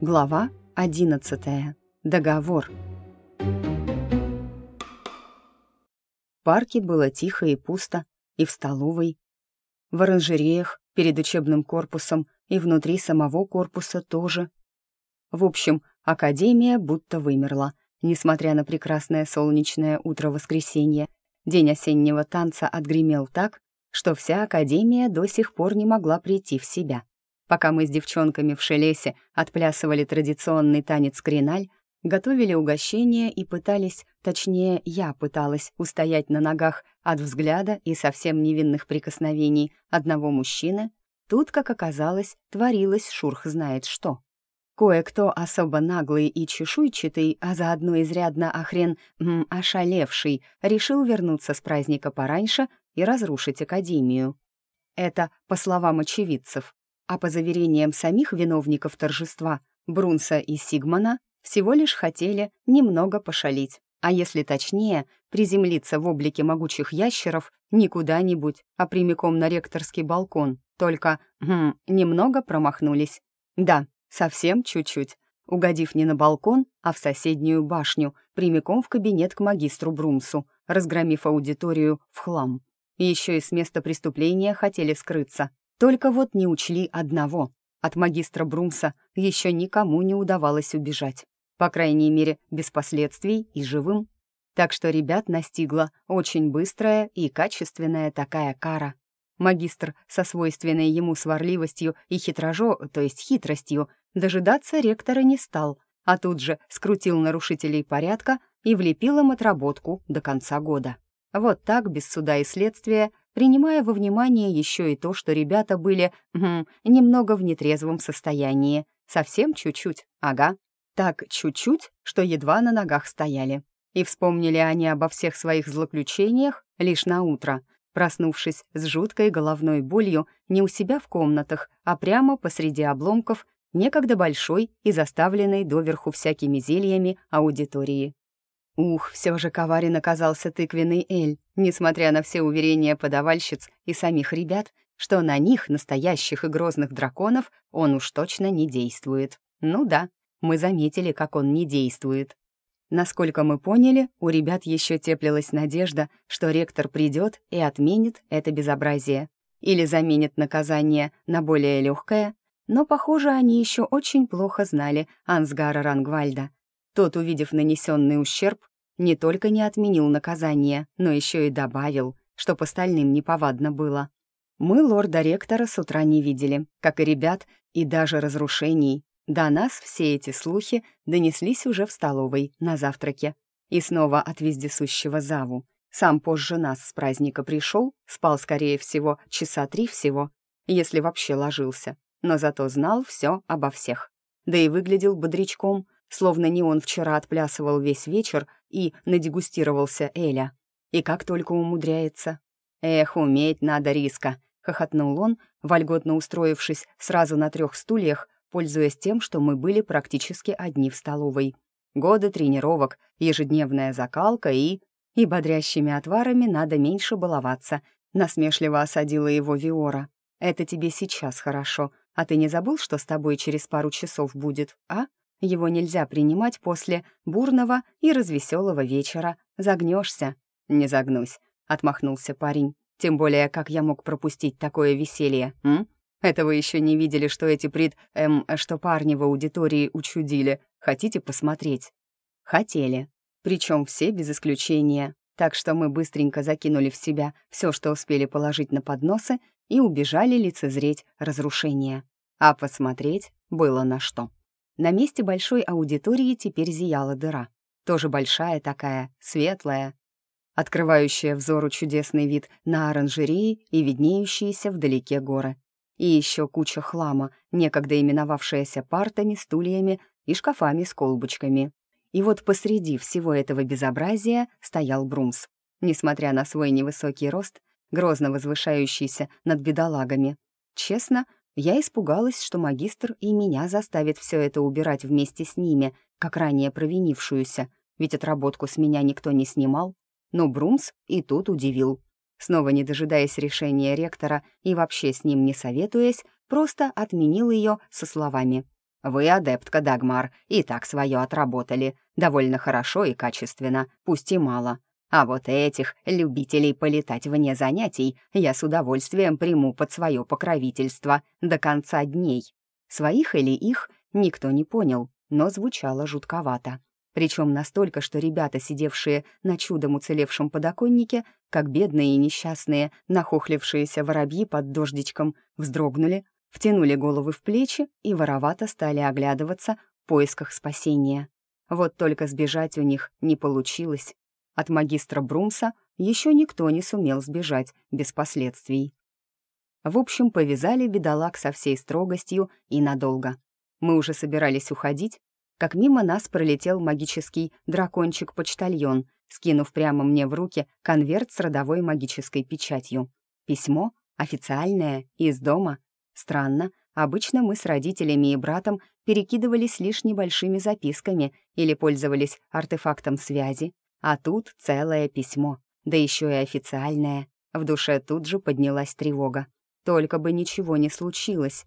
Глава 11. Договор. В парке было тихо и пусто, и в столовой, в оранжереях, перед учебным корпусом и внутри самого корпуса тоже. В общем, академия будто вымерла, несмотря на прекрасное солнечное утро воскресенья. День осеннего танца отгремел так, что вся академия до сих пор не могла прийти в себя. Пока мы с девчонками в Шелесе отплясывали традиционный танец криналь, готовили угощения и пытались, точнее, я пыталась устоять на ногах от взгляда и совсем невинных прикосновений одного мужчины, тут, как оказалось, творилось шурх знает что. Кое-кто особо наглый и чешуйчатый, а заодно изрядно охрен м, ошалевший, решил вернуться с праздника пораньше и разрушить Академию. Это по словам очевидцев, а по заверениям самих виновников торжества Брунса и Сигмана всего лишь хотели немного пошалить, а если точнее, приземлиться в облике могучих ящеров не куда-нибудь, а прямиком на ректорский балкон, только, хм, немного промахнулись. Да, совсем чуть-чуть, угодив не на балкон, а в соседнюю башню, прямиком в кабинет к магистру Брунсу, разгромив аудиторию в хлам. Еще и с места преступления хотели скрыться, только вот не учли одного. От магистра Брумса еще никому не удавалось убежать. По крайней мере, без последствий и живым. Так что ребят настигла очень быстрая и качественная такая кара. Магистр со свойственной ему сварливостью и хитрожо, то есть хитростью, дожидаться ректора не стал, а тут же скрутил нарушителей порядка и влепил им отработку до конца года. Вот так, без суда и следствия, принимая во внимание еще и то, что ребята были хм, немного в нетрезвом состоянии. Совсем чуть-чуть, ага. Так чуть-чуть, что едва на ногах стояли. И вспомнили они обо всех своих злоключениях лишь на утро, проснувшись с жуткой головной болью не у себя в комнатах, а прямо посреди обломков некогда большой и заставленной доверху всякими зельями аудитории. Ух, все же коварен оказался тыквенный Эль, несмотря на все уверения подавальщиц и самих ребят, что на них, настоящих и грозных драконов, он уж точно не действует. Ну да, мы заметили, как он не действует. Насколько мы поняли, у ребят еще теплилась надежда, что ректор придет и отменит это безобразие. Или заменит наказание на более легкое, но, похоже, они еще очень плохо знали Ансгара Рангвальда. Тот, увидев нанесенный ущерб, не только не отменил наказание, но еще и добавил, чтоб остальным неповадно было. Мы лорда-ректора с утра не видели, как и ребят, и даже разрушений. До нас все эти слухи донеслись уже в столовой, на завтраке. И снова от вездесущего Заву. Сам позже нас с праздника пришел, спал, скорее всего, часа три всего, если вообще ложился, но зато знал все обо всех. Да и выглядел бодрячком, словно не он вчера отплясывал весь вечер и надегустировался Эля. И как только умудряется. «Эх, уметь надо риска», — хохотнул он, вольготно устроившись сразу на трех стульях, пользуясь тем, что мы были практически одни в столовой. Годы тренировок, ежедневная закалка и... И бодрящими отварами надо меньше баловаться, насмешливо осадила его Виора. «Это тебе сейчас хорошо, а ты не забыл, что с тобой через пару часов будет, а?» Его нельзя принимать после бурного и развеселого вечера. Загнешься. «Не загнусь», — отмахнулся парень. «Тем более, как я мог пропустить такое веселье, м? Это вы еще не видели, что эти прид... эм... что парни в аудитории учудили. Хотите посмотреть?» Хотели. Причем все без исключения. Так что мы быстренько закинули в себя все, что успели положить на подносы, и убежали лицезреть разрушение. А посмотреть было на что. На месте большой аудитории теперь зияла дыра. Тоже большая такая, светлая, открывающая взору чудесный вид на оранжереи и виднеющиеся вдалеке горы. И еще куча хлама, некогда именовавшаяся партами, стульями и шкафами с колбочками. И вот посреди всего этого безобразия стоял Брумс. Несмотря на свой невысокий рост, грозно возвышающийся над бедолагами. Честно, я испугалась, что магистр и меня заставит все это убирать вместе с ними, как ранее провинившуюся, ведь отработку с меня никто не снимал. Но Брумс и тут удивил. Снова не дожидаясь решения ректора и вообще с ним не советуясь, просто отменил ее со словами «Вы, адептка Дагмар, и так свое отработали. Довольно хорошо и качественно, пусть и мало. А вот этих, любителей полетать вне занятий, я с удовольствием приму под свое покровительство до конца дней». Своих или их никто не понял, но звучало жутковато. Причем настолько, что ребята, сидевшие на чудом уцелевшем подоконнике, как бедные и несчастные, нахохлившиеся воробьи под дождичком, вздрогнули, втянули головы в плечи и воровато стали оглядываться в поисках спасения. Вот только сбежать у них не получилось. От магистра Брумса еще никто не сумел сбежать без последствий. В общем, повязали бедолаг со всей строгостью и надолго. Мы уже собирались уходить, как мимо нас пролетел магический дракончик-почтальон, скинув прямо мне в руки конверт с родовой магической печатью. Письмо, официальное, из дома. Странно, обычно мы с родителями и братом перекидывались лишь небольшими записками или пользовались артефактом связи, а тут целое письмо, да еще и официальное. В душе тут же поднялась тревога. Только бы ничего не случилось.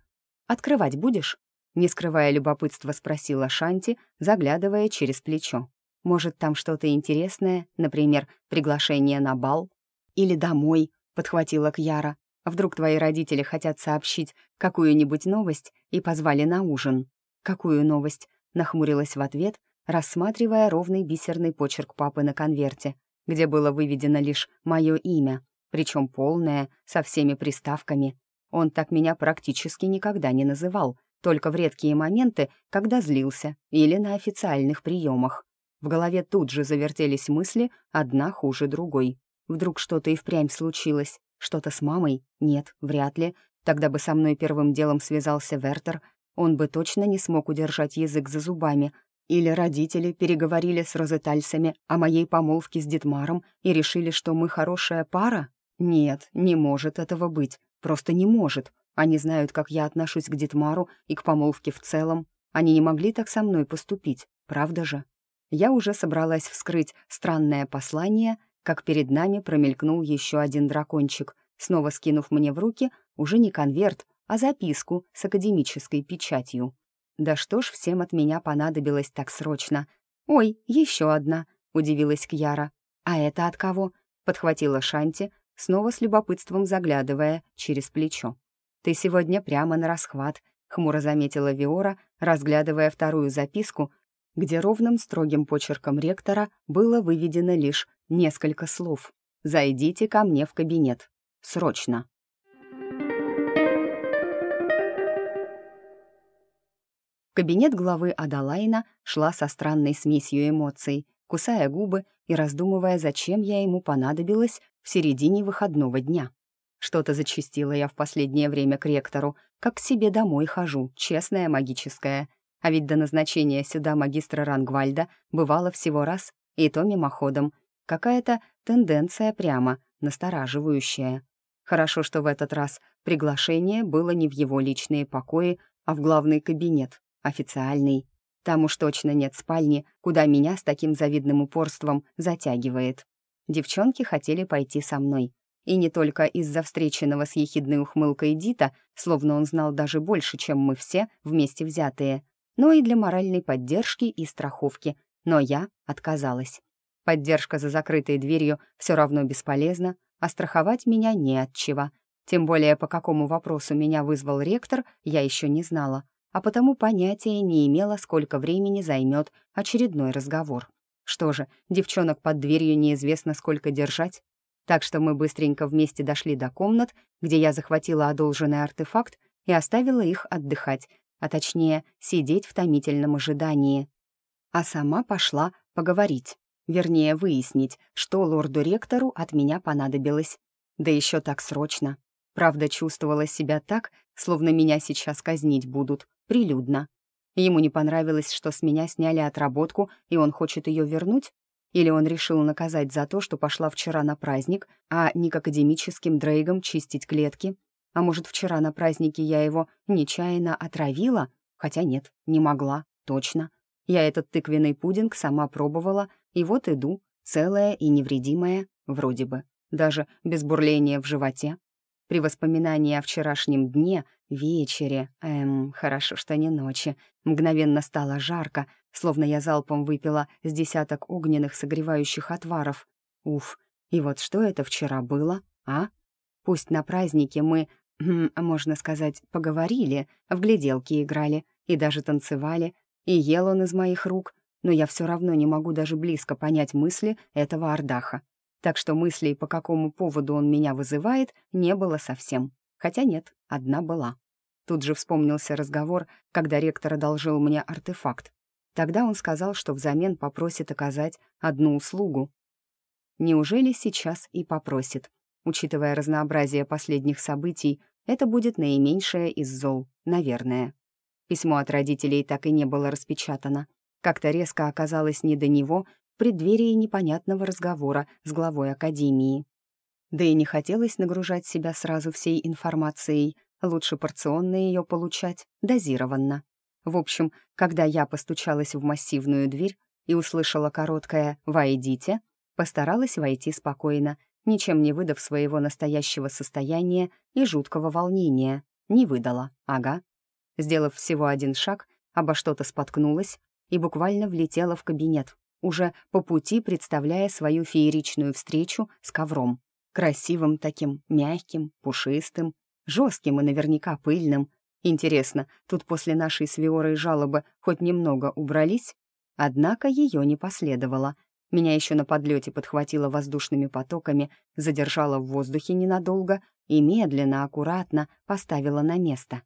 «Открывать будешь?» Не скрывая любопытства, спросила Шанти, заглядывая через плечо. «Может, там что-то интересное, например, приглашение на бал?» «Или домой», — подхватила Кьяра. «Вдруг твои родители хотят сообщить какую-нибудь новость и позвали на ужин?» «Какую новость?» — нахмурилась в ответ, рассматривая ровный бисерный почерк папы на конверте, где было выведено лишь мое имя, причем полное, со всеми приставками. Он так меня практически никогда не называл — только в редкие моменты, когда злился, или на официальных приемах. В голове тут же завертелись мысли, одна хуже другой. Вдруг что-то и впрямь случилось. Что-то с мамой? Нет, вряд ли. Тогда бы со мной первым делом связался Вертер. Он бы точно не смог удержать язык за зубами. Или родители переговорили с розетальсами о моей помолвке с Дитмаром и решили, что мы хорошая пара? Нет, не может этого быть. Просто не может. Они знают, как я отношусь к Дитмару и к помолвке в целом. Они не могли так со мной поступить, правда же? Я уже собралась вскрыть странное послание, как перед нами промелькнул еще один дракончик, снова скинув мне в руки уже не конверт, а записку с академической печатью. Да что ж всем от меня понадобилось так срочно? «Ой, еще одна!» — удивилась Кьяра. «А это от кого?» — подхватила Шанти, снова с любопытством заглядывая через плечо. «Ты сегодня прямо на расхват», — хмуро заметила Виора, разглядывая вторую записку, где ровным строгим почерком ректора было выведено лишь несколько слов. «Зайдите ко мне в кабинет. Срочно». В кабинет главы Адалайна шла со странной смесью эмоций, кусая губы и раздумывая, зачем я ему понадобилась в середине выходного дня. Что-то зачастила я в последнее время к ректору, как к себе домой хожу, честная магическая. А ведь до назначения сюда магистра Рангвальда бывало всего раз, и то мимоходом. Какая-то тенденция прямо, настораживающая. Хорошо, что в этот раз приглашение было не в его личные покои, а в главный кабинет, официальный. Там уж точно нет спальни, куда меня с таким завидным упорством затягивает. Девчонки хотели пойти со мной, и не только из-за встреченного с ехидной ухмылкой Дита, словно он знал даже больше, чем мы все вместе взятые, но и для моральной поддержки и страховки. Но я отказалась. Поддержка за закрытой дверью все равно бесполезна, а страховать меня не от чего. Тем более, по какому вопросу меня вызвал ректор, я еще не знала, а потому понятия не имела, сколько времени займет очередной разговор. Что же, девчонок под дверью неизвестно сколько держать, так что мы быстренько вместе дошли до комнат, где я захватила одолженный артефакт и оставила их отдыхать, а точнее, сидеть в томительном ожидании. А сама пошла поговорить, вернее, выяснить, что лорду-ректору от меня понадобилось. Да еще так срочно. Правда, чувствовала себя так, словно меня сейчас казнить будут, прилюдно. Ему не понравилось, что с меня сняли отработку, и он хочет ее вернуть? Или он решил наказать за то, что пошла вчера на праздник, а не к академическим дрейгам чистить клетки? А может, вчера на празднике я его нечаянно отравила? Хотя нет, не могла, точно. Я этот тыквенный пудинг сама пробовала, и вот иду, целая и невредимая, вроде бы, даже без бурления в животе. При воспоминании о вчерашнем дне, вечере, эм, хорошо, что не ночи, мгновенно стало жарко, словно я залпом выпила с десяток огненных согревающих отваров. Уф, и вот что это вчера было, а? Пусть на празднике мы, хм, можно сказать, поговорили, в гляделки играли и даже танцевали, и ел он из моих рук, но я все равно не могу даже близко понять мысли этого Ардаха. Так что мыслей, по какому поводу он меня вызывает, не было совсем. Хотя нет, одна была. Тут же вспомнился разговор, когда ректор одолжил мне артефакт. Тогда он сказал, что взамен попросит оказать одну услугу. Неужели сейчас и попросит? Учитывая разнообразие последних событий, это будет наименьшее из зол, наверное. Письмо от родителей так и не было распечатано. Как-то резко оказалось не до него преддверии непонятного разговора с главой Академии. Да и не хотелось нагружать себя сразу всей информацией, лучше порционно ее получать, дозированно. В общем, когда я постучалась в массивную дверь и услышала короткое «Войдите», постаралась войти спокойно, ничем не выдав своего настоящего состояния и жуткого волнения. Не выдала, ага. Сделав всего один шаг, обо что-то споткнулась и буквально влетела в кабинет, уже по пути представляя свою фееричную встречу с ковром. Красивым таким, мягким, пушистым, жестким и наверняка пыльным. Интересно, тут после нашей с Виорой жалобы хоть немного убрались? Однако ее не последовало — меня еще на подлете подхватило воздушными потоками, задержало в воздухе ненадолго и медленно, аккуратно поставила на место.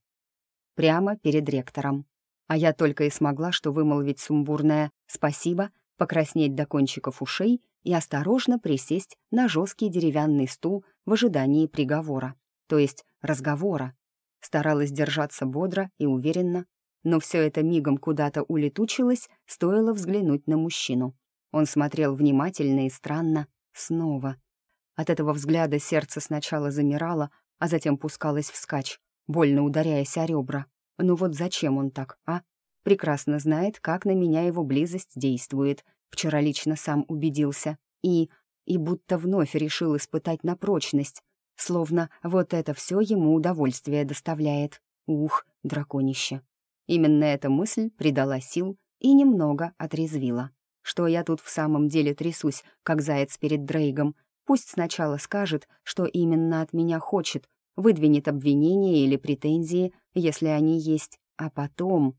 Прямо перед ректором. А я только и смогла что вымолвить сумбурное «спасибо», покраснеть до кончиков ушей и осторожно присесть на жесткий деревянный стул в ожидании приговора, то есть разговора. Старалась держаться бодро и уверенно, но все это мигом куда-то улетучилось, стоило взглянуть на мужчину. Он смотрел внимательно и странно, снова. От этого взгляда сердце сначала замирало, а затем пускалось вскачь, больно ударяясь о ребра. Ну вот зачем он так, а? Прекрасно знает, как на меня его близость действует. Вчера лично сам убедился. И... и будто вновь решил испытать на прочность. Словно вот это все ему удовольствие доставляет. Ух, драконище. Именно эта мысль придала сил и немного отрезвила что я тут в самом деле трясусь, как заяц перед Дрейгом. Пусть сначала скажет, что именно от меня хочет, выдвинет обвинения или претензии, если они есть, а потом...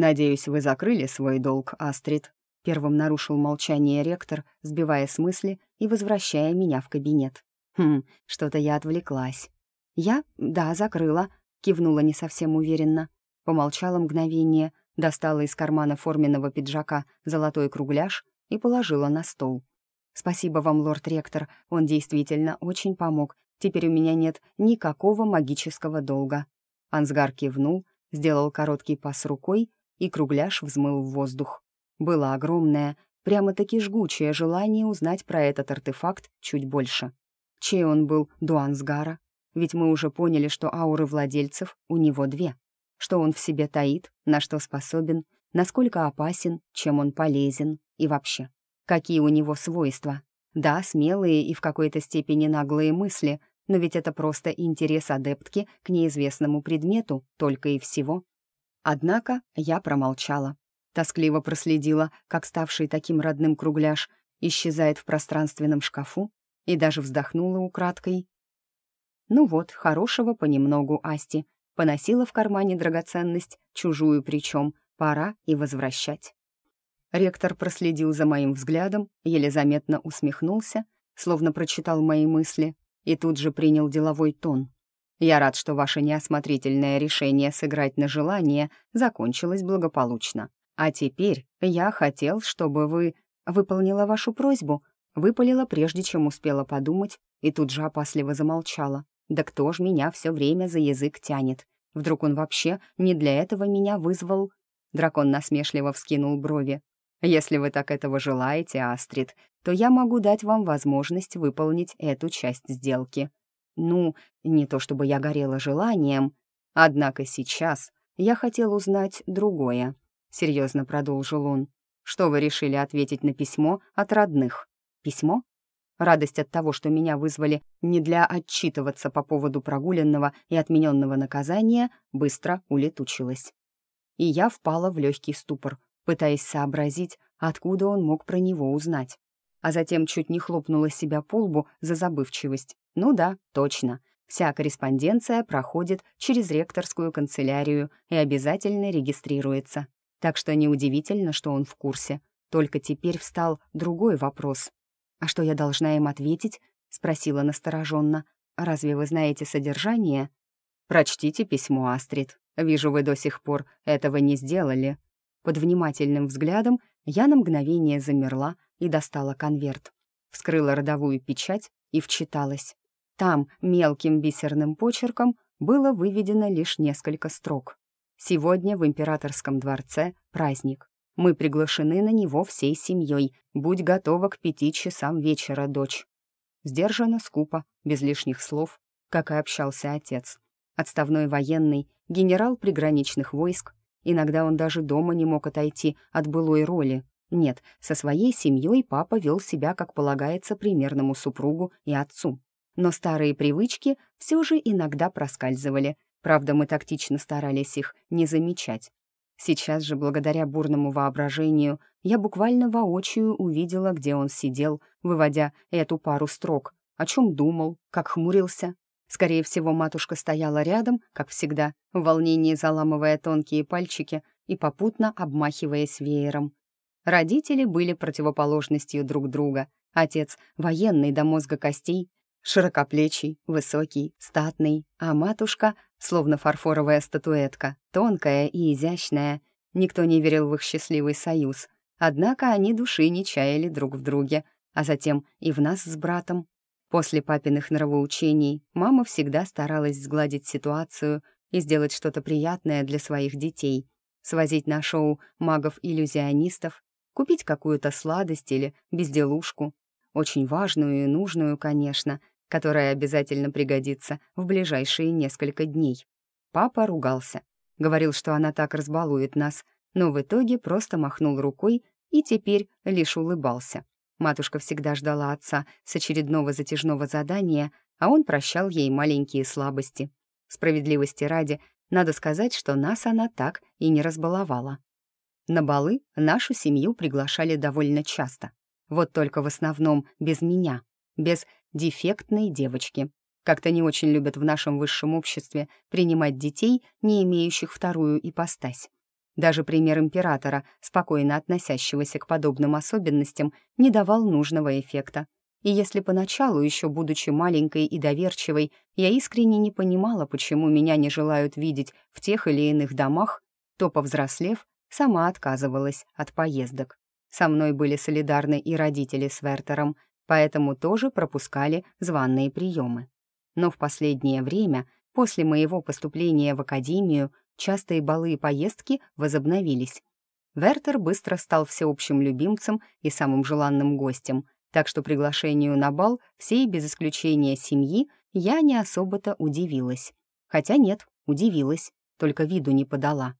«Надеюсь, вы закрыли свой долг, Астрид», — первым нарушил молчание ректор, сбивая с мысли и возвращая меня в кабинет. «Хм, что-то я отвлеклась». «Я? Да, закрыла», — кивнула не совсем уверенно. Помолчала мгновение, достала из кармана форменного пиджака золотой кругляш и положила на стол. «Спасибо вам, лорд-ректор, он действительно очень помог. Теперь у меня нет никакого магического долга». Ансгар кивнул, сделал короткий пас рукой, и кругляш взмыл в воздух. Было огромное, прямо-таки жгучее желание узнать про этот артефакт чуть больше. Чей он был до Ансгара? Ведь мы уже поняли, что ауры владельцев у него две что он в себе таит, на что способен, насколько опасен, чем он полезен и вообще, какие у него свойства. Да, смелые и в какой-то степени наглые мысли, но ведь это просто интерес адептки к неизвестному предмету, только и всего. Однако я промолчала. Тоскливо проследила, как ставший таким родным кругляш исчезает в пространственном шкафу, и даже вздохнула украдкой. Ну вот, хорошего понемногу, Асти, поносила в кармане драгоценность, чужую причем, пора и возвращать. Ректор проследил за моим взглядом, еле заметно усмехнулся, словно прочитал мои мысли, и тут же принял деловой тон. «Я рад, что ваше неосмотрительное решение сыграть на желание закончилось благополучно. А теперь я хотел, чтобы вы выполнила вашу просьбу», выпалила, прежде чем успела подумать, и тут же опасливо замолчала. Да кто ж меня все время за язык тянет? Вдруг он вообще не для этого меня вызвал? Дракон насмешливо вскинул брови. «Если вы так этого желаете, Астрид, то я могу дать вам возможность выполнить эту часть сделки. Ну, не то чтобы я горела желанием, однако сейчас я хотел узнать другое», — серьезно продолжил он. «Что вы решили ответить на письмо от родных?» «Письмо?» Радость от того, что меня вызвали не для отчитываться по поводу прогуленного и отмененного наказания, быстро улетучилась. И я впала в легкий ступор, пытаясь сообразить, откуда он мог про него узнать. А затем чуть не хлопнула себя по лбу за забывчивость. Ну да, точно. Вся корреспонденция проходит через ректорскую канцелярию и обязательно регистрируется. Так что неудивительно, что он в курсе. Только теперь встал другой вопрос. «А что я должна им ответить?» — спросила настороженно. «Разве вы знаете содержание?» «Прочтите письмо, Астрид. Вижу, вы до сих пор этого не сделали». Под внимательным взглядом я на мгновение замерла и достала конверт. Вскрыла родовую печать и вчиталась. Там мелким бисерным почерком было выведено лишь несколько строк. «Сегодня в императорском дворце праздник. Мы приглашены на него всей семьей. Будь готова к пяти часам вечера, дочь». Сдержанно, скупо, без лишних слов, как и общался отец. Отставной военный, генерал приграничных войск. Иногда он даже дома не мог отойти от былой роли. Нет, со своей семьей папа вел себя, как полагается, примерному супругу и отцу. Но старые привычки все же иногда проскальзывали. Правда, мы тактично старались их не замечать. Сейчас же, благодаря бурному воображению, я буквально воочию увидела, где он сидел, выводя эту пару строк, о чем думал, как хмурился. Скорее всего, матушка стояла рядом, как всегда, в волнении заламывая тонкие пальчики и попутно обмахиваясь веером. Родители были противоположностью друг друга. Отец — военный до мозга костей, широкоплечий, высокий, статный, а матушка словно фарфоровая статуэтка, тонкая и изящная. Никто не верил в их счастливый союз. Однако они души не чаяли друг в друге, а затем и в нас с братом. После папиных нравоучений мама всегда старалась сгладить ситуацию и сделать что-то приятное для своих детей. Свозить на шоу магов-иллюзионистов, купить какую-то сладость или безделушку. Очень важную и нужную, конечно, которая обязательно пригодится в ближайшие несколько дней. Папа ругался. Говорил, что она так разбалует нас, но в итоге просто махнул рукой и теперь лишь улыбался. Матушка всегда ждала отца с очередного затяжного задания, а он прощал ей маленькие слабости. Справедливости ради, надо сказать, что нас она так и не разбаловала. На балы нашу семью приглашали довольно часто. Вот только в основном без меня, без дефектной девочки. Как-то не очень любят в нашем высшем обществе принимать детей, не имеющих вторую ипостась. Даже пример императора, спокойно относящегося к подобным особенностям, не давал нужного эффекта. И если поначалу, еще будучи маленькой и доверчивой, я искренне не понимала, почему меня не желают видеть в тех или иных домах, то, повзрослев, сама отказывалась от поездок. Со мной были солидарны и родители с Вертером, поэтому тоже пропускали званные приемы. Но в последнее время, после моего поступления в академию, частые балы и поездки возобновились. Вертер быстро стал всеобщим любимцем и самым желанным гостем, так что приглашению на бал всей без исключения семьи я не особо-то удивилась. Хотя нет, удивилась, только виду не подала.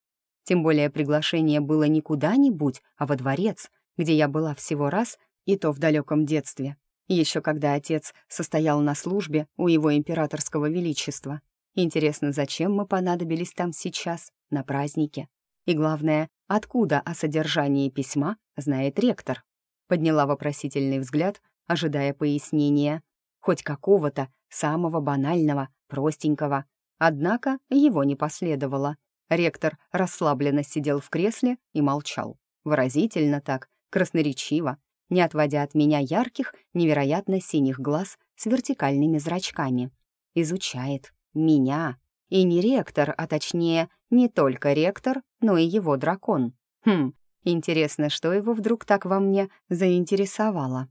Тем более приглашение было не куда-нибудь, а во дворец, где я была всего раз и то в далеком детстве, еще когда отец состоял на службе у его императорского величества. Интересно, зачем мы понадобились там сейчас, на празднике? И главное, откуда о содержании письма знает ректор? Подняла вопросительный взгляд, ожидая пояснения. Хоть какого-то, самого банального, простенького. Однако его не последовало. Ректор расслабленно сидел в кресле и молчал. Выразительно так, красноречиво, не отводя от меня ярких, невероятно синих глаз с вертикальными зрачками. Изучает меня. И не ректор, а точнее, не только ректор, но и его дракон. Хм, интересно, что его вдруг так во мне заинтересовало.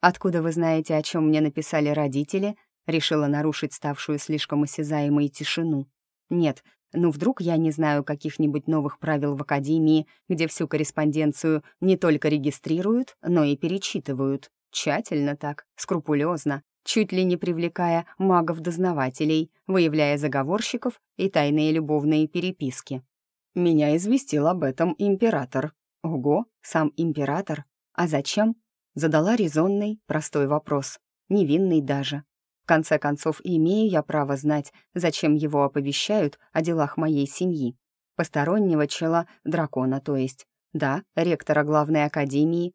«Откуда вы знаете, о чем мне написали родители?» Решила нарушить ставшую слишком осязаемой тишину. «Нет, ну вдруг я не знаю каких-нибудь новых правил в Академии, где всю корреспонденцию не только регистрируют, но и перечитывают. Тщательно так, скрупулезно, чуть ли не привлекая магов-дознавателей, выявляя заговорщиков и тайные любовные переписки. Меня известил об этом император. Ого, сам император. А зачем? Задала резонный, простой вопрос. невинный даже. Конце концов, имею я право знать, зачем его оповещают о делах моей семьи. Постороннего чела, дракона, то есть. Да, ректора главной академии,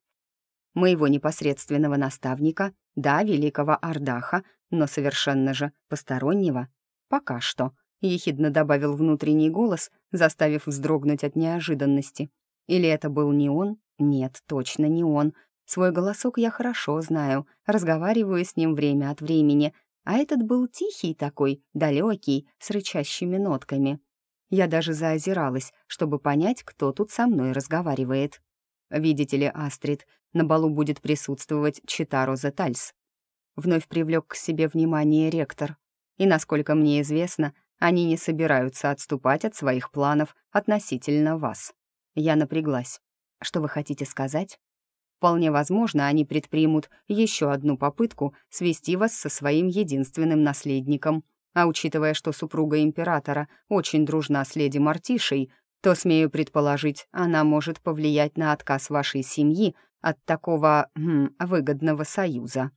моего непосредственного наставника, да, великого Ардаха, но совершенно же постороннего. Пока что, — ехидно добавил внутренний голос, заставив вздрогнуть от неожиданности. Или это был не он? Нет, точно не он. Свой голосок я хорошо знаю, разговариваю с ним время от времени, а этот был тихий такой, далекий, с рычащими нотками. Я даже заозиралась, чтобы понять, кто тут со мной разговаривает. «Видите ли, Астрид, на балу будет присутствовать Читаро Зетальс». Вновь привлек к себе внимание ректор. И, насколько мне известно, они не собираются отступать от своих планов относительно вас. Я напряглась. Что вы хотите сказать? Вполне возможно, они предпримут еще одну попытку свести вас со своим единственным наследником. А учитывая, что супруга императора очень дружна с леди Мартишей, то, смею предположить, она может повлиять на отказ вашей семьи от такого хм, выгодного союза.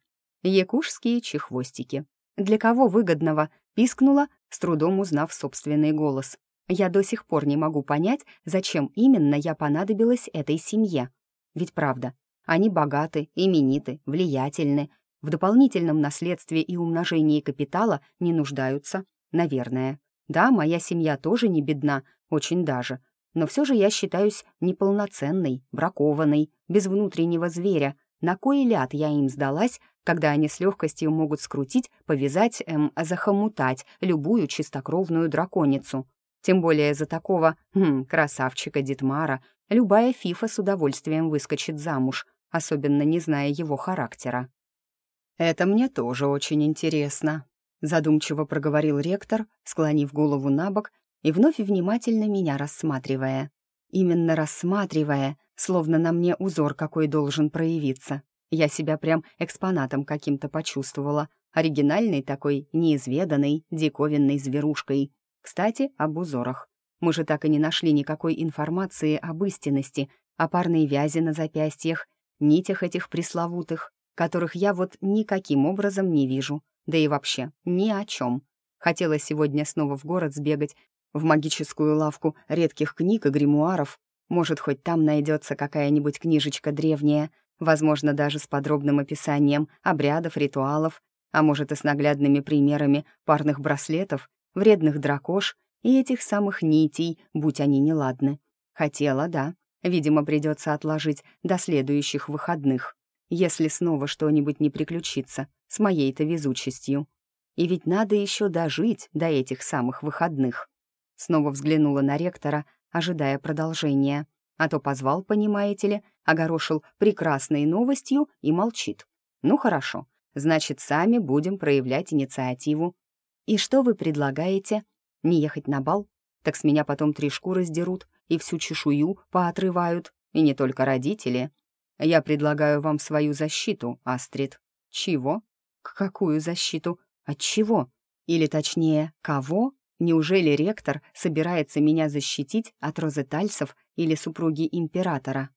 Якушские чехвостики. Для кого выгодного? Пискнула, с трудом узнав собственный голос. Я до сих пор не могу понять, зачем именно я понадобилась этой семье. Ведь правда, они богаты, имениты, влиятельны, в дополнительном наследстве и умножении капитала не нуждаются, наверное. Да, моя семья тоже не бедна, очень даже. Но все же я считаюсь неполноценной, бракованной, без внутреннего зверя. На кой ляд я им сдалась, когда они с легкостью могут скрутить, повязать, эм, захомутать любую чистокровную драконицу? Тем более за такого, хм, красавчика Дитмара, любая фифа с удовольствием выскочит замуж, особенно не зная его характера. «Это мне тоже очень интересно», — задумчиво проговорил ректор, склонив голову на бок и вновь внимательно меня рассматривая. Именно рассматривая, словно на мне узор какой должен проявиться. Я себя прям экспонатом каким-то почувствовала, оригинальной такой, неизведанной, диковинной зверушкой. Кстати, об узорах. Мы же так и не нашли никакой информации об истинности, о парной вязи на запястьях, нитях этих пресловутых, которых я вот никаким образом не вижу, да и вообще ни о чем. Хотела сегодня снова в город сбегать, в магическую лавку редких книг и гримуаров. Может, хоть там найдется какая-нибудь книжечка древняя, возможно, даже с подробным описанием обрядов, ритуалов, а может и с наглядными примерами парных браслетов, вредных дракош и этих самых нитей, будь они неладны. Хотела, да. Видимо, придется отложить до следующих выходных если снова что-нибудь не приключится с моей-то везучестью. И ведь надо еще дожить до этих самых выходных. Снова взглянула на ректора, ожидая продолжения. А то позвал, понимаете ли, огорошил прекрасной новостью и молчит. Ну хорошо, значит, сами будем проявлять инициативу. И что вы предлагаете? Не ехать на бал? Так с меня потом три шкуры сдерут и всю чешую поотрывают. И не только родители. Я предлагаю вам свою защиту, Астрид. Чего? К какую защиту? От чего? Или точнее, кого? Неужели ректор собирается меня защитить от розетальцев или супруги императора?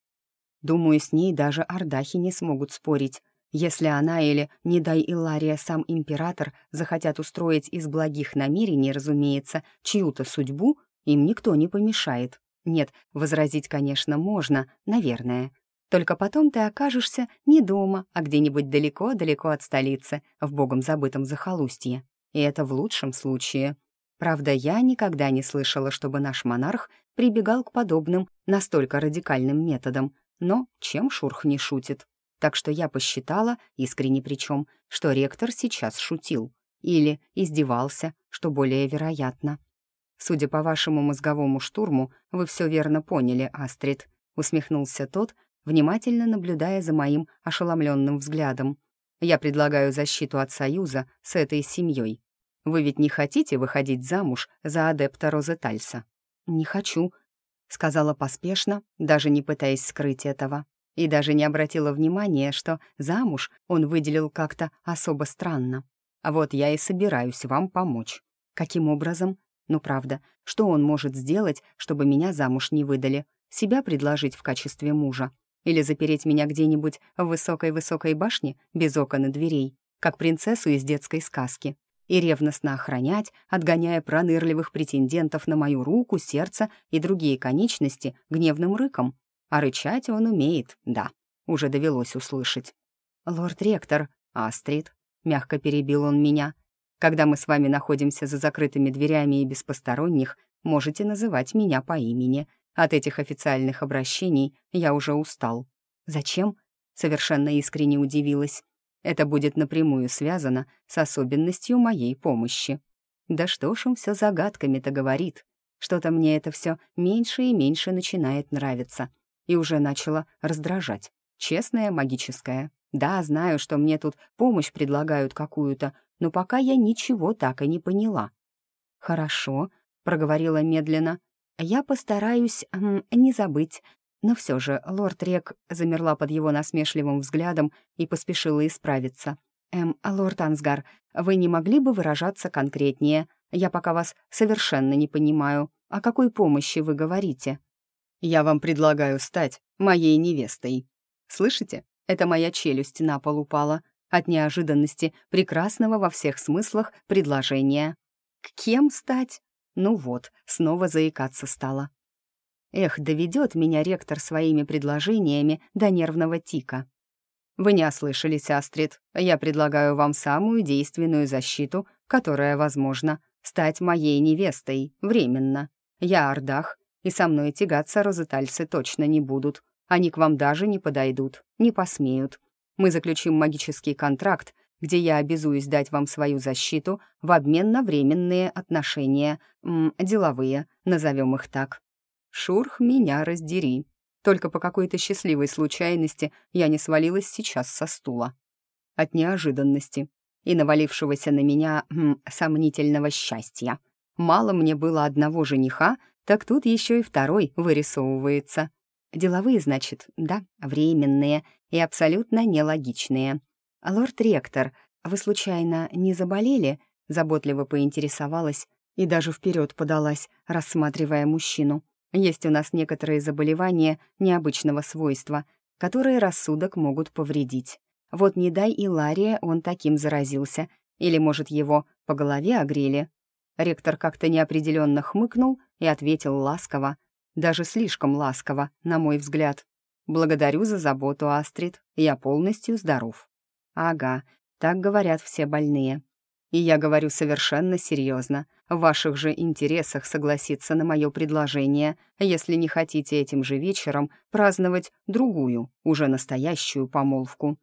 Думаю, с ней даже ардахи не смогут спорить. Если она или, не дай Иллария, сам император захотят устроить из благих намерений, разумеется, чью-то судьбу, им никто не помешает. Нет, возразить, конечно, можно, наверное. Только потом ты окажешься не дома, а где-нибудь далеко-далеко от столицы, в богом забытом захолустье. И это в лучшем случае. Правда, я никогда не слышала, чтобы наш монарх прибегал к подобным, настолько радикальным методам. Но чем Шурх не шутит? Так что я посчитала, искренне причем, что ректор сейчас шутил. Или издевался, что более вероятно. «Судя по вашему мозговому штурму, вы все верно поняли, Астрид», — усмехнулся тот, внимательно наблюдая за моим ошеломленным взглядом. «Я предлагаю защиту от союза с этой семьей. Вы ведь не хотите выходить замуж за адепта Розетальса?» «Не хочу», — сказала поспешно, даже не пытаясь скрыть этого. И даже не обратила внимания, что замуж он выделил как-то особо странно. А вот я и собираюсь вам помочь. Каким образом? Ну правда, что он может сделать, чтобы меня замуж не выдали? Себя предложить в качестве мужа? Или запереть меня где-нибудь в высокой-высокой башне без окон и дверей? как принцессу из детской сказки, и ревностно охранять, отгоняя пронырливых претендентов на мою руку, сердце и другие конечности гневным рыком. А рычать он умеет, да, уже довелось услышать. «Лорд-ректор, Астрид», — мягко перебил он меня, «когда мы с вами находимся за закрытыми дверями и без посторонних, можете называть меня по имени. От этих официальных обращений я уже устал». «Зачем?» — совершенно искренне удивилась. Это будет напрямую связано с особенностью моей помощи. Да что ж он все загадками-то говорит? Что-то мне это все меньше и меньше начинает нравиться. И уже начало раздражать. Честное, магическое. Да, знаю, что мне тут помощь предлагают какую-то, но пока я ничего так и не поняла. «Хорошо», — проговорила медленно. «Я постараюсь эм, не забыть но все же лорд Рек замерла под его насмешливым взглядом и поспешила исправиться. «Эм, лорд Ансгар, вы не могли бы выражаться конкретнее? Я пока вас совершенно не понимаю. О какой помощи вы говорите?» «Я вам предлагаю стать моей невестой. Слышите? Это моя челюсть на пол упала от неожиданности прекрасного во всех смыслах предложения. К кем стать? Ну вот, снова заикаться стала. Эх, доведет меня ректор своими предложениями до нервного тика. Вы не ослышались, Астрид. Я предлагаю вам самую действенную защиту, которая возможна, стать моей невестой, временно. Я Ардах, и со мной тягаться розетальцы точно не будут. Они к вам даже не подойдут, не посмеют. Мы заключим магический контракт, где я обязуюсь дать вам свою защиту в обмен на временные отношения, м, деловые, назовем их так. Шурх, меня раздери. Только по какой-то счастливой случайности я не свалилась сейчас со стула. От неожиданности и навалившегося на меня м, сомнительного счастья. Мало мне было одного жениха, так тут еще и второй вырисовывается. Деловые, значит, да, временные и абсолютно нелогичные. «Лорд-ректор, вы случайно не заболели?» Заботливо поинтересовалась и даже вперед подалась, рассматривая мужчину. Есть у нас некоторые заболевания необычного свойства, которые рассудок могут повредить. Вот не дай и Лария он таким заразился, или, может, его по голове огрели. Ректор как-то неопределенно хмыкнул и ответил ласково, даже слишком ласково, на мой взгляд. «Благодарю за заботу, Астрид, я полностью здоров». «Ага, так говорят все больные. И я говорю совершенно серьезно. В ваших же интересах согласиться на мое предложение, если не хотите этим же вечером праздновать другую, уже настоящую помолвку».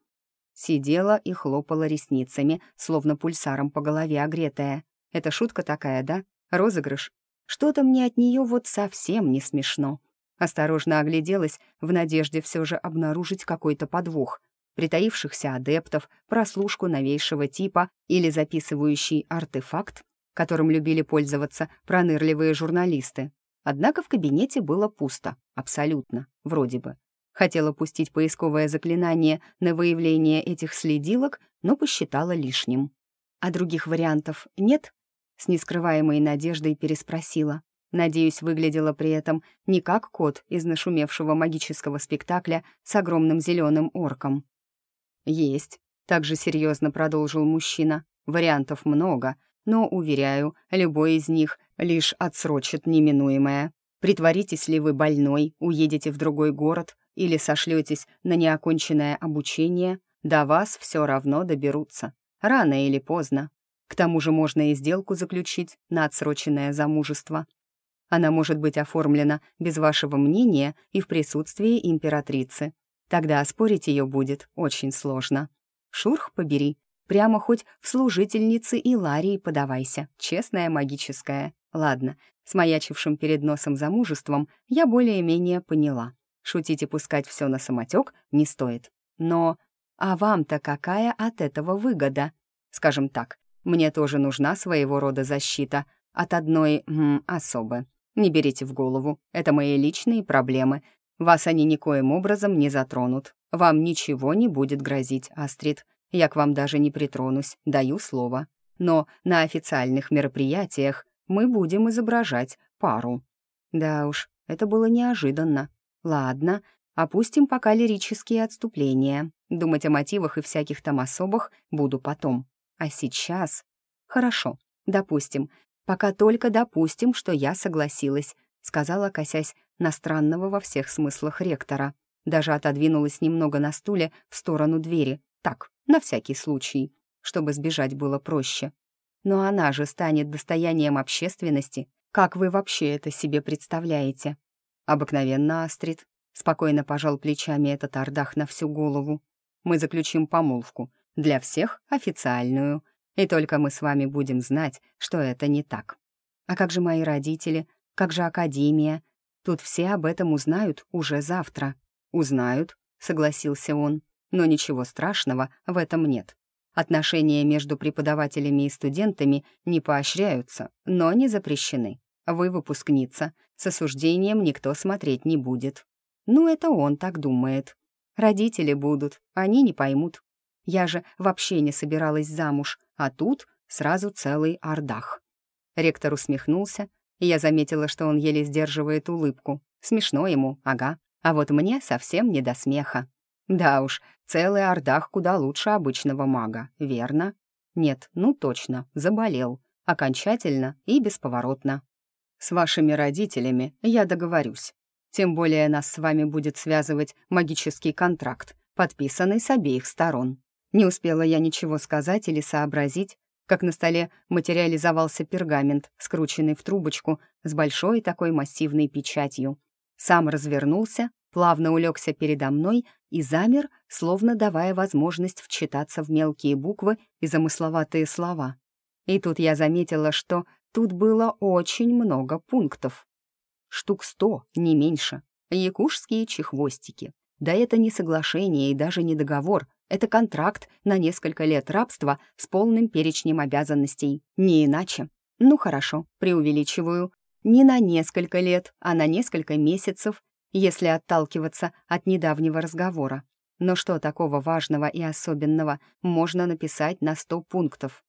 Сидела и хлопала ресницами, словно пульсаром по голове огретая. Это шутка такая, да? Розыгрыш? Что-то мне от нее вот совсем не смешно. Осторожно огляделась в надежде все же обнаружить какой-то подвох притаившихся адептов, прослушку новейшего типа или записывающий артефакт, которым любили пользоваться пронырливые журналисты. Однако в кабинете было пусто, абсолютно, вроде бы. Хотела пустить поисковое заклинание на выявление этих следилок, но посчитала лишним. «А других вариантов нет?» С нескрываемой надеждой переспросила. Надеюсь, выглядела при этом не как кот из нашумевшего магического спектакля с огромным зеленым орком. «Есть», — также серьезно продолжил мужчина. «Вариантов много, но, уверяю, любой из них лишь отсрочит неминуемое. Притворитесь ли вы больной, уедете в другой город или сошлетесь на неоконченное обучение, до вас все равно доберутся. Рано или поздно. К тому же можно и сделку заключить на отсроченное замужество. Она может быть оформлена без вашего мнения и в присутствии императрицы. Тогда оспорить ее будет очень сложно. Шурх побери, прямо хоть в служительницы Иларии подавайся, честная магическая. Ладно, с маячившим перед носом замужеством я более-менее поняла. Шутить и пускать все на самотек не стоит. Но а вам-то какая от этого выгода? Скажем так, мне тоже нужна своего рода защита от одной м, особы. Не берите в голову, это мои личные проблемы, вас они никоим образом не затронут. Вам ничего не будет грозить, Астрид. Я к вам даже не притронусь, даю слово. Но на официальных мероприятиях мы будем изображать пару. Да уж, это было неожиданно. Ладно, опустим пока лирические отступления. Думать о мотивах и всяких там особых буду потом. А сейчас... Хорошо, допустим. Пока только допустим, что я согласилась, сказала, косясь на странного во всех смыслах ректора. Даже отодвинулась немного на стуле в сторону двери. Так, на всякий случай, чтобы сбежать было проще. Но она же станет достоянием общественности. Как вы вообще это себе представляете? Обыкновенно, Астрид. Спокойно пожал плечами этот ардах на всю голову. Мы заключим помолвку. Для всех официальную. И только мы с вами будем знать, что это не так. А как же мои родители? Как же Академия? Тут все об этом узнают уже завтра. «Узнают», — согласился он. «Но ничего страшного в этом нет. Отношения между преподавателями и студентами не поощряются, но не запрещены. Вы выпускница, с осуждением никто смотреть не будет. Ну, это он так думает. Родители будут, они не поймут. Я же вообще не собиралась замуж, а тут сразу целый ордах. Ректор усмехнулся, и я заметила, что он еле сдерживает улыбку. Смешно ему, ага. А вот мне совсем не до смеха. Да уж, целый ордах куда лучше обычного мага, верно? Нет, ну точно, заболел. Окончательно и бесповоротно. С вашими родителями я договорюсь. Тем более нас с вами будет связывать магический контракт, подписанный с обеих сторон. Не успела я ничего сказать или сообразить, как на столе материализовался пергамент, скрученный в трубочку с большой такой массивной печатью. Сам развернулся плавно улегся передо мной и замер, словно давая возможность вчитаться в мелкие буквы и замысловатые слова. И тут я заметила, что тут было очень много пунктов. Штук сто, не меньше. Якушские чехвостики. Да это не соглашение и даже не договор. Это контракт на несколько лет рабства с полным перечнем обязанностей. Не иначе. Ну хорошо, преувеличиваю. Не на несколько лет, а на несколько месяцев если отталкиваться от недавнего разговора. Но что такого важного и особенного можно написать на сто пунктов?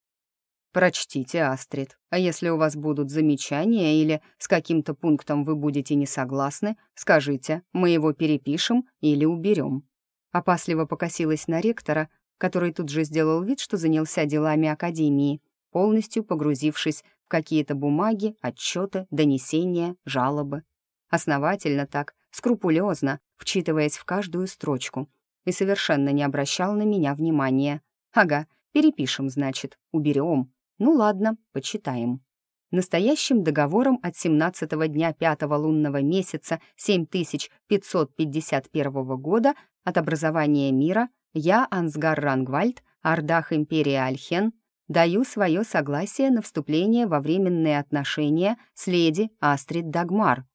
Прочтите, Астрид. А если у вас будут замечания или с каким-то пунктом вы будете не согласны, скажите, мы его перепишем или уберем. Опасливо покосилась на ректора, который тут же сделал вид, что занялся делами Академии, полностью погрузившись в какие-то бумаги, отчеты, донесения, жалобы. Основательно так, скрупулезно, вчитываясь в каждую строчку, и совершенно не обращал на меня внимания. «Ага, перепишем, значит, уберем. Ну ладно, почитаем». Настоящим договором от 17-го дня 5-го лунного месяца 7551 года от образования мира я, Ансгар Рангвальд, Ардах Империи Альхен, даю свое согласие на вступление во временные отношения с леди Астрид Дагмар.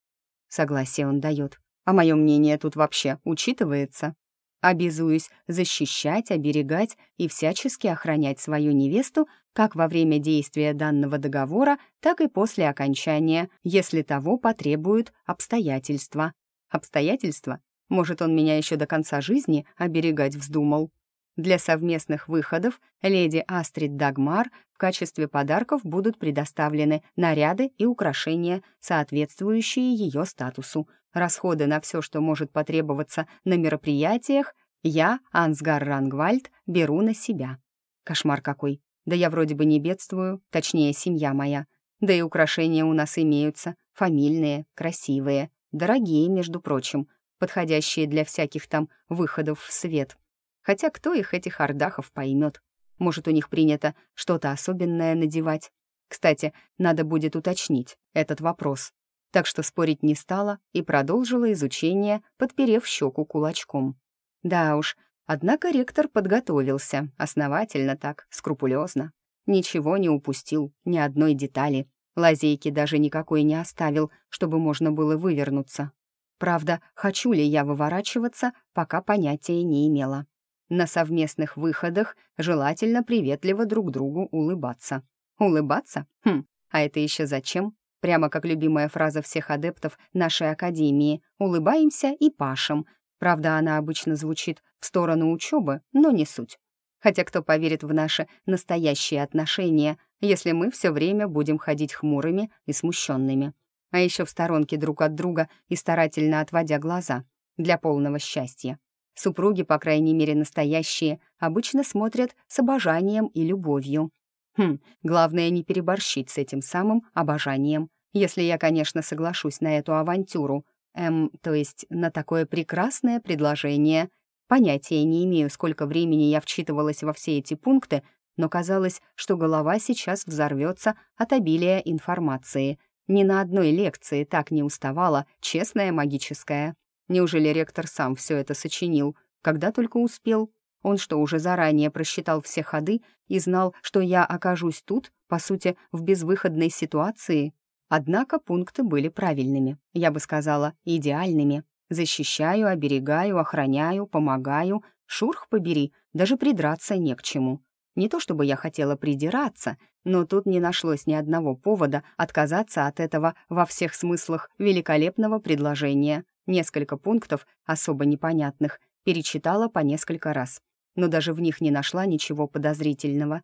Согласие он дает. А мое мнение тут вообще учитывается? Обязуюсь защищать, оберегать и всячески охранять свою невесту как во время действия данного договора, так и после окончания, если того потребуют обстоятельства. Обстоятельства? Может, он меня еще до конца жизни оберегать вздумал? Для совместных выходов леди Астрид Дагмар в качестве подарков будут предоставлены наряды и украшения, соответствующие ее статусу. Расходы на все, что может потребоваться на мероприятиях, я, Ансгар Рангвальд, беру на себя. Кошмар какой. Да я вроде бы не бедствую, точнее, семья моя. Да и украшения у нас имеются, фамильные, красивые, дорогие, между прочим, подходящие для всяких там выходов в свет. Хотя кто их, этих ордахов, поймет? Может, у них принято что-то особенное надевать? Кстати, надо будет уточнить этот вопрос. Так что спорить не стала и продолжила изучение, подперев щеку кулачком. Да уж, однако ректор подготовился, основательно так, скрупулезно. Ничего не упустил, ни одной детали. Лазейки даже никакой не оставил, чтобы можно было вывернуться. Правда, хочу ли я выворачиваться, пока понятия не имела. На совместных выходах желательно приветливо друг другу улыбаться. Улыбаться? Хм, а это еще зачем? Прямо как любимая фраза всех адептов нашей академии «улыбаемся и пашем». Правда, она обычно звучит в сторону учебы, но не суть. Хотя кто поверит в наши настоящие отношения, если мы все время будем ходить хмурыми и смущенными, а еще в сторонке друг от друга и старательно отводя глаза для полного счастья. Супруги, по крайней мере настоящие, обычно смотрят с обожанием и любовью. Хм, главное не переборщить с этим самым обожанием. Если я, конечно, соглашусь на эту авантюру. Эм, то есть на такое прекрасное предложение. Понятия не имею, сколько времени я вчитывалась во все эти пункты, но казалось, что голова сейчас взорвется от обилия информации. Ни на одной лекции так не уставала, честная магическая. Неужели ректор сам все это сочинил? Когда только успел? Он что, уже заранее просчитал все ходы и знал, что я окажусь тут, по сути, в безвыходной ситуации? Однако пункты были правильными, я бы сказала, идеальными. Защищаю, оберегаю, охраняю, помогаю. Шурх побери, даже придраться не к чему. Не то чтобы я хотела придираться, но тут не нашлось ни одного повода отказаться от этого во всех смыслах великолепного предложения. Несколько пунктов, особо непонятных, перечитала по несколько раз, но даже в них не нашла ничего подозрительного.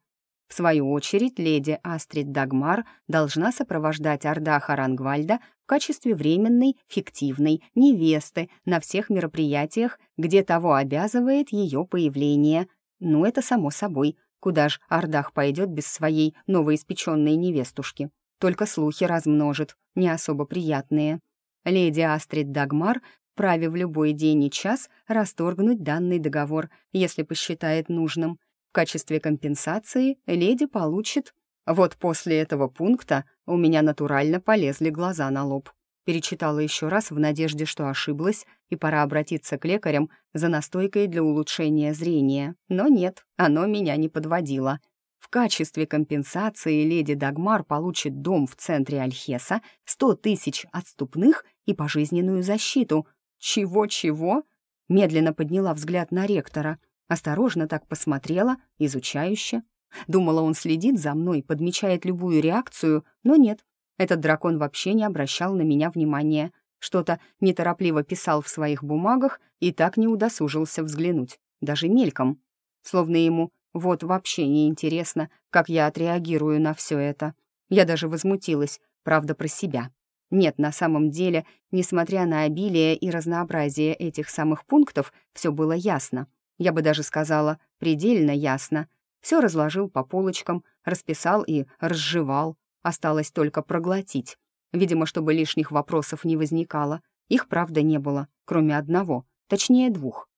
В свою очередь, леди Астрид Дагмар должна сопровождать Орда Харангвальда в качестве временной, фиктивной невесты на всех мероприятиях, где того обязывает ее появление. Ну, это само собой. Куда ж Ордах пойдет без своей новоиспеченной невестушки? Только слухи размножит, не особо приятные. Леди Астрид Дагмар вправе в любой день и час расторгнуть данный договор, если посчитает нужным — в качестве компенсации леди получит... Вот после этого пункта у меня натурально полезли глаза на лоб. Перечитала еще раз в надежде, что ошиблась, и пора обратиться к лекарям за настойкой для улучшения зрения. Но нет, оно меня не подводило. В качестве компенсации леди Дагмар получит дом в центре Альхеса, сто тысяч отступных и пожизненную защиту. Чего-чего? Медленно подняла взгляд на ректора — Осторожно так посмотрела, изучающе. Думала, он следит за мной, подмечает любую реакцию, но нет. Этот дракон вообще не обращал на меня внимания. Что-то неторопливо писал в своих бумагах и так не удосужился взглянуть, даже мельком. Словно ему вот вообще не интересно, как я отреагирую на все это. Я даже возмутилась, правда, про себя. Нет, на самом деле, несмотря на обилие и разнообразие этих самых пунктов, все было ясно. Я бы даже сказала, предельно ясно. Все разложил по полочкам, расписал и разжевал. Осталось только проглотить. Видимо, чтобы лишних вопросов не возникало. Их, правда, не было, кроме одного, точнее двух.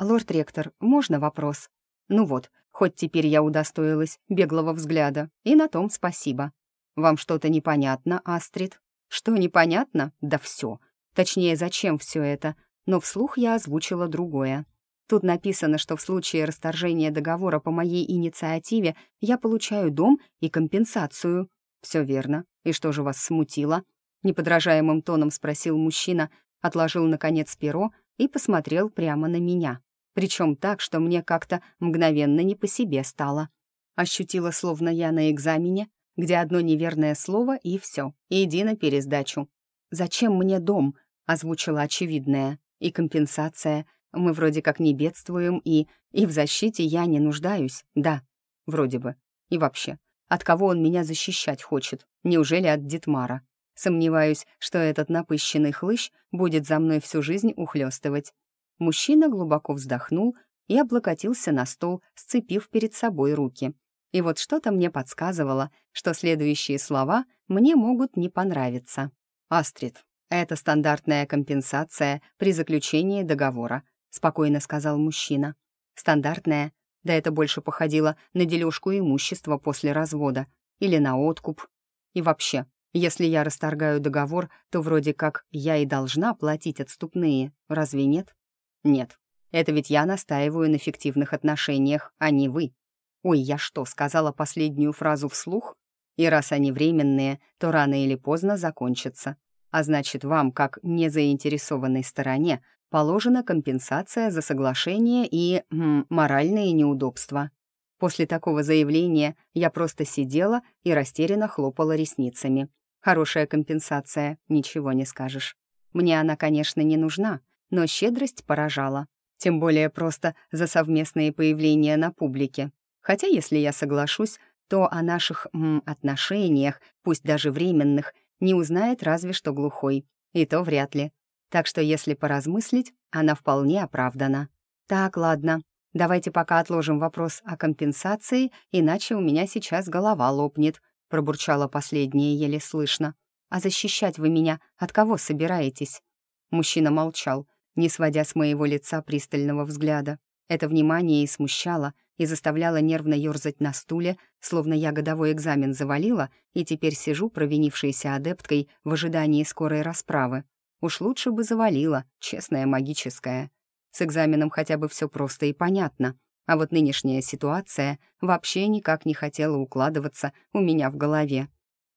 «Лорд-ректор, можно вопрос?» «Ну вот, хоть теперь я удостоилась беглого взгляда, и на том спасибо. Вам что-то непонятно, Астрид?» «Что непонятно? Да все. Точнее, зачем все это?» Но вслух я озвучила другое. Тут написано, что в случае расторжения договора по моей инициативе я получаю дом и компенсацию. Все верно. И что же вас смутило? Неподражаемым тоном спросил мужчина, отложил, наконец, перо и посмотрел прямо на меня. Причем так, что мне как-то мгновенно не по себе стало. Ощутила, словно я на экзамене, где одно неверное слово и все. Иди на пересдачу. «Зачем мне дом?» — озвучила очевидное. «И компенсация — мы вроде как не бедствуем, и... И в защите я не нуждаюсь, да, вроде бы. И вообще, от кого он меня защищать хочет? Неужели от Дитмара? Сомневаюсь, что этот напыщенный хлыщ будет за мной всю жизнь ухлёстывать. Мужчина глубоко вздохнул и облокотился на стол, сцепив перед собой руки. И вот что-то мне подсказывало, что следующие слова мне могут не понравиться. «Астрид, это стандартная компенсация при заключении договора. — спокойно сказал мужчина. «Стандартная. Да это больше походило на дележку имущества после развода или на откуп. И вообще, если я расторгаю договор, то вроде как я и должна платить отступные, разве нет? Нет. Это ведь я настаиваю на фиктивных отношениях, а не вы. Ой, я что, сказала последнюю фразу вслух? И раз они временные, то рано или поздно закончатся. А значит, вам, как незаинтересованной стороне, положена компенсация за соглашение и м, моральные неудобства. После такого заявления я просто сидела и растерянно хлопала ресницами. Хорошая компенсация, ничего не скажешь. Мне она, конечно, не нужна, но щедрость поражала. Тем более просто за совместные появления на публике. Хотя, если я соглашусь, то о наших м, отношениях, пусть даже временных, не узнает разве что глухой. И то вряд ли. Так что, если поразмыслить, она вполне оправдана. «Так, ладно, давайте пока отложим вопрос о компенсации, иначе у меня сейчас голова лопнет», — пробурчала последнее еле слышно. «А защищать вы меня от кого собираетесь?» Мужчина молчал, не сводя с моего лица пристального взгляда. Это внимание и смущало, и заставляло нервно ерзать на стуле, словно я годовой экзамен завалила и теперь сижу провинившейся адепткой в ожидании скорой расправы. Уж лучше бы завалила, честная магическая. С экзаменом хотя бы все просто и понятно, а вот нынешняя ситуация вообще никак не хотела укладываться у меня в голове.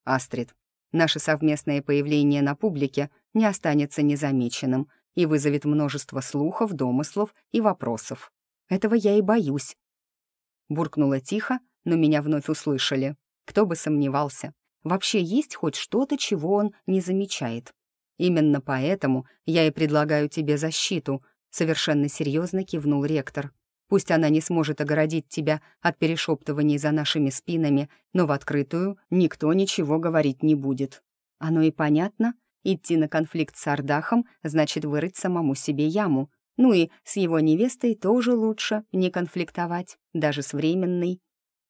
«Астрид, наше совместное появление на публике не останется незамеченным и вызовет множество слухов, домыслов и вопросов. Этого я и боюсь. Буркнула тихо, но меня вновь услышали. Кто бы сомневался. Вообще есть хоть что-то, чего он не замечает. Именно поэтому я и предлагаю тебе защиту, совершенно серьезно кивнул ректор. Пусть она не сможет огородить тебя от перешептываний за нашими спинами, но в открытую никто ничего говорить не будет. Оно и понятно. Идти на конфликт с Ардахом значит вырыть самому себе яму. Ну и с его невестой тоже лучше не конфликтовать, даже с временной.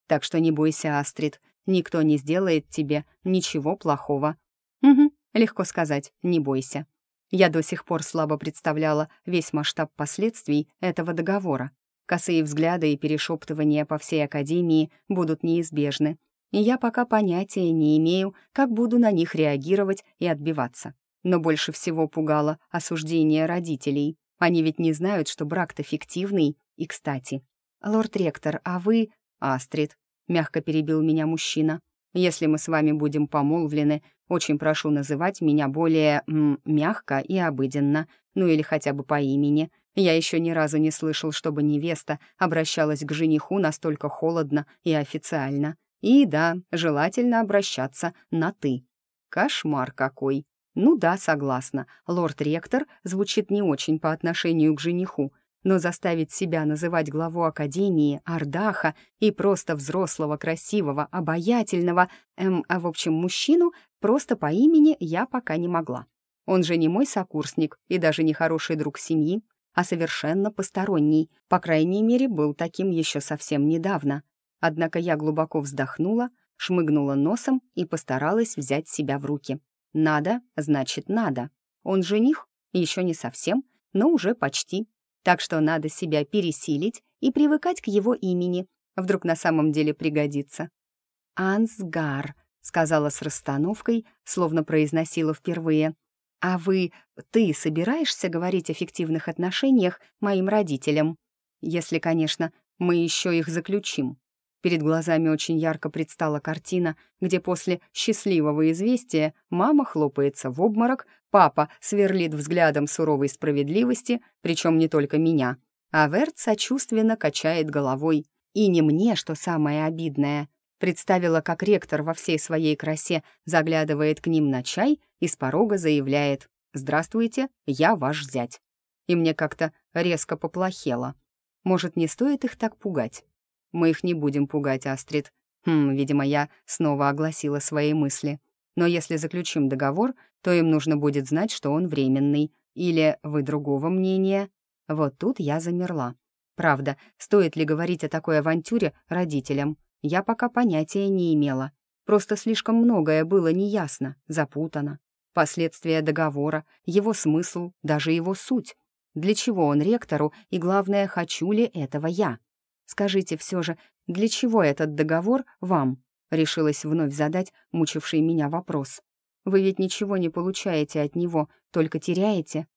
Так что не бойся, Астрид, никто не сделает тебе ничего плохого. Угу, легко сказать, не бойся. Я до сих пор слабо представляла весь масштаб последствий этого договора. Косые взгляды и перешептывания по всей Академии будут неизбежны, и я пока понятия не имею, как буду на них реагировать и отбиваться. Но больше всего пугало осуждение родителей. Они ведь не знают, что брак-то фиктивный. И, кстати, лорд-ректор, а вы... Астрид, мягко перебил меня мужчина. Если мы с вами будем помолвлены, очень прошу называть меня более м, мягко и обыденно, ну или хотя бы по имени. Я еще ни разу не слышал, чтобы невеста обращалась к жениху настолько холодно и официально. И да, желательно обращаться на «ты». Кошмар какой. Ну да, согласна, лорд-ректор звучит не очень по отношению к жениху, но заставить себя называть главу Академии Ардаха и просто взрослого, красивого, обаятельного, эм, а в общем, мужчину просто по имени я пока не могла. Он же не мой сокурсник и даже не хороший друг семьи, а совершенно посторонний, по крайней мере, был таким еще совсем недавно. Однако я глубоко вздохнула, шмыгнула носом и постаралась взять себя в руки. Надо, значит, надо. Он жених? Еще не совсем, но уже почти. Так что надо себя пересилить и привыкать к его имени. Вдруг на самом деле пригодится. «Ансгар», — сказала с расстановкой, словно произносила впервые. «А вы, ты собираешься говорить о фиктивных отношениях моим родителям? Если, конечно, мы еще их заключим». Перед глазами очень ярко предстала картина, где после счастливого известия мама хлопается в обморок, папа сверлит взглядом суровой справедливости, причем не только меня, а Верт сочувственно качает головой. И не мне, что самое обидное. Представила, как ректор во всей своей красе заглядывает к ним на чай и с порога заявляет «Здравствуйте, я ваш зять». И мне как-то резко поплохело. Может, не стоит их так пугать? Мы их не будем пугать, Астрид. Хм, видимо, я снова огласила свои мысли. Но если заключим договор, то им нужно будет знать, что он временный. Или вы другого мнения? Вот тут я замерла. Правда, стоит ли говорить о такой авантюре родителям? Я пока понятия не имела. Просто слишком многое было неясно, запутано. Последствия договора, его смысл, даже его суть. Для чего он ректору и, главное, хочу ли этого я? Скажите все же, для чего этот договор вам?» Решилась вновь задать мучивший меня вопрос. «Вы ведь ничего не получаете от него, только теряете?»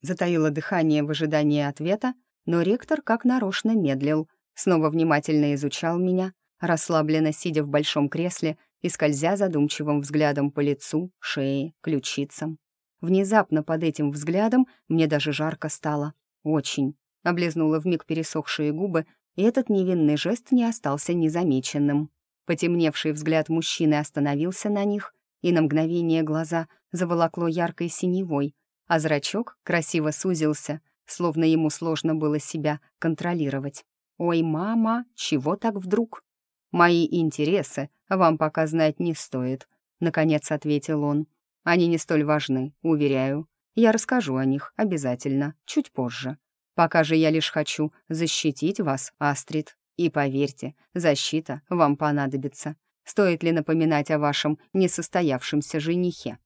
Затаила дыхание в ожидании ответа, но ректор как нарочно медлил, снова внимательно изучал меня, расслабленно сидя в большом кресле и скользя задумчивым взглядом по лицу, шее, ключицам. Внезапно под этим взглядом мне даже жарко стало. Очень. Облизнула вмиг пересохшие губы и этот невинный жест не остался незамеченным. Потемневший взгляд мужчины остановился на них, и на мгновение глаза заволокло яркой синевой, а зрачок красиво сузился, словно ему сложно было себя контролировать. «Ой, мама, чего так вдруг?» «Мои интересы вам пока знать не стоит», — наконец ответил он. «Они не столь важны, уверяю. Я расскажу о них обязательно, чуть позже. Пока же я лишь хочу защитить вас, Астрид. И поверьте, защита вам понадобится. Стоит ли напоминать о вашем несостоявшемся женихе?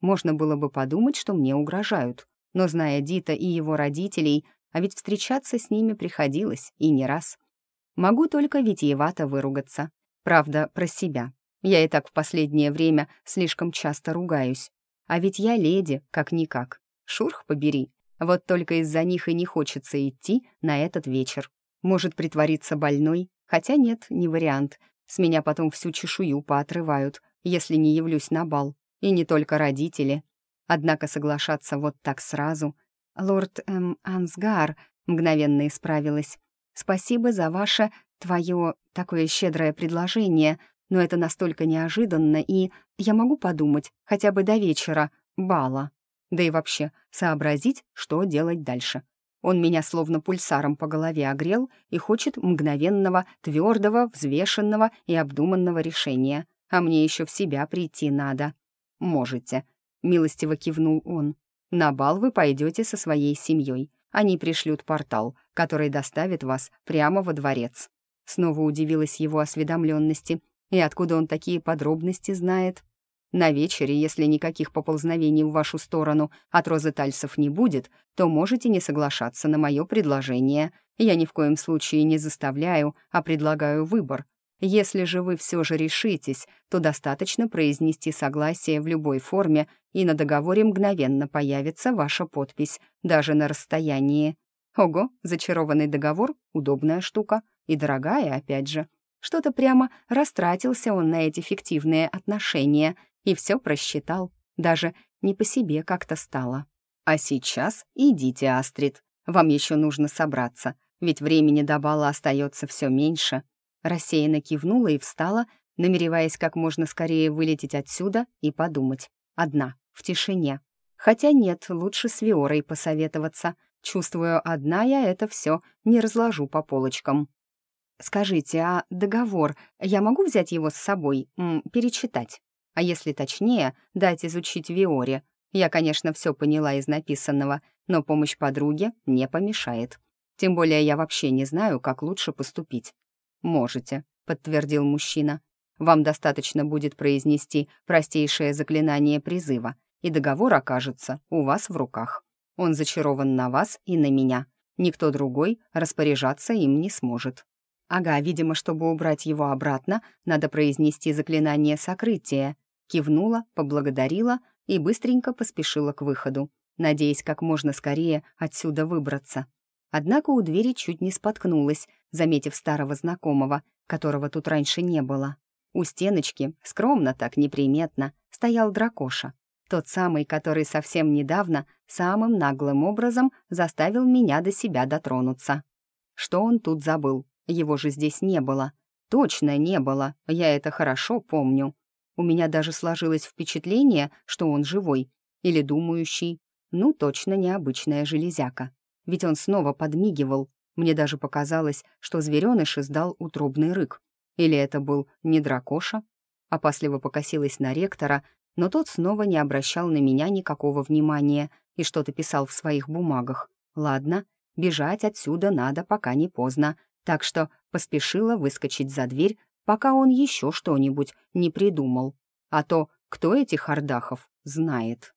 Можно было бы подумать, что мне угрожают. Но зная Дита и его родителей, а ведь встречаться с ними приходилось и не раз. Могу только витиевато выругаться. Правда, про себя. Я и так в последнее время слишком часто ругаюсь. А ведь я леди, как-никак. Шурх побери. Вот только из-за них и не хочется идти на этот вечер. Может притвориться больной, хотя нет, не вариант. С меня потом всю чешую поотрывают, если не явлюсь на бал. И не только родители. Однако соглашаться вот так сразу... Лорд эм, Ансгар мгновенно исправилась. «Спасибо за ваше, твое, такое щедрое предложение, но это настолько неожиданно, и я могу подумать хотя бы до вечера, бала. Да и вообще, сообразить, что делать дальше. Он меня словно пульсаром по голове огрел и хочет мгновенного, твердого, взвешенного и обдуманного решения. А мне еще в себя прийти надо. «Можете», — милостиво кивнул он. «На бал вы пойдете со своей семьей. Они пришлют портал, который доставит вас прямо во дворец». Снова удивилась его осведомленности. И откуда он такие подробности знает? На вечере, если никаких поползновений в вашу сторону от розы тальсов не будет, то можете не соглашаться на мое предложение. Я ни в коем случае не заставляю, а предлагаю выбор. Если же вы все же решитесь, то достаточно произнести согласие в любой форме, и на договоре мгновенно появится ваша подпись, даже на расстоянии. Ого, зачарованный договор — удобная штука, и дорогая, опять же. Что-то прямо растратился он на эти фиктивные отношения, и все просчитал. Даже не по себе как-то стало. А сейчас идите, Астрид. Вам еще нужно собраться, ведь времени до бала остается все меньше. Рассеянно кивнула и встала, намереваясь как можно скорее вылететь отсюда и подумать. Одна, в тишине. Хотя нет, лучше с Виорой посоветоваться. Чувствую, одна я это все не разложу по полочкам. «Скажите, а договор, я могу взять его с собой, м, перечитать?» А если точнее, дать изучить Виоре. Я, конечно, все поняла из написанного, но помощь подруге не помешает. Тем более я вообще не знаю, как лучше поступить. «Можете», — подтвердил мужчина. «Вам достаточно будет произнести простейшее заклинание призыва, и договор окажется у вас в руках. Он зачарован на вас и на меня. Никто другой распоряжаться им не сможет». Ага, видимо, чтобы убрать его обратно, надо произнести заклинание сокрытия. Кивнула, поблагодарила и быстренько поспешила к выходу, надеясь как можно скорее отсюда выбраться. Однако у двери чуть не споткнулась, заметив старого знакомого, которого тут раньше не было. У стеночки, скромно так неприметно, стоял дракоша. Тот самый, который совсем недавно самым наглым образом заставил меня до себя дотронуться. Что он тут забыл? Его же здесь не было. Точно не было, я это хорошо помню. У меня даже сложилось впечатление, что он живой или думающий. Ну, точно необычная железяка. Ведь он снова подмигивал. Мне даже показалось, что зверёныш издал утробный рык. Или это был не дракоша? Опасливо покосилась на ректора, но тот снова не обращал на меня никакого внимания и что-то писал в своих бумагах. Ладно, бежать отсюда надо, пока не поздно, так что поспешила выскочить за дверь, пока он еще что-нибудь не придумал. А то, кто этих ардахов, знает.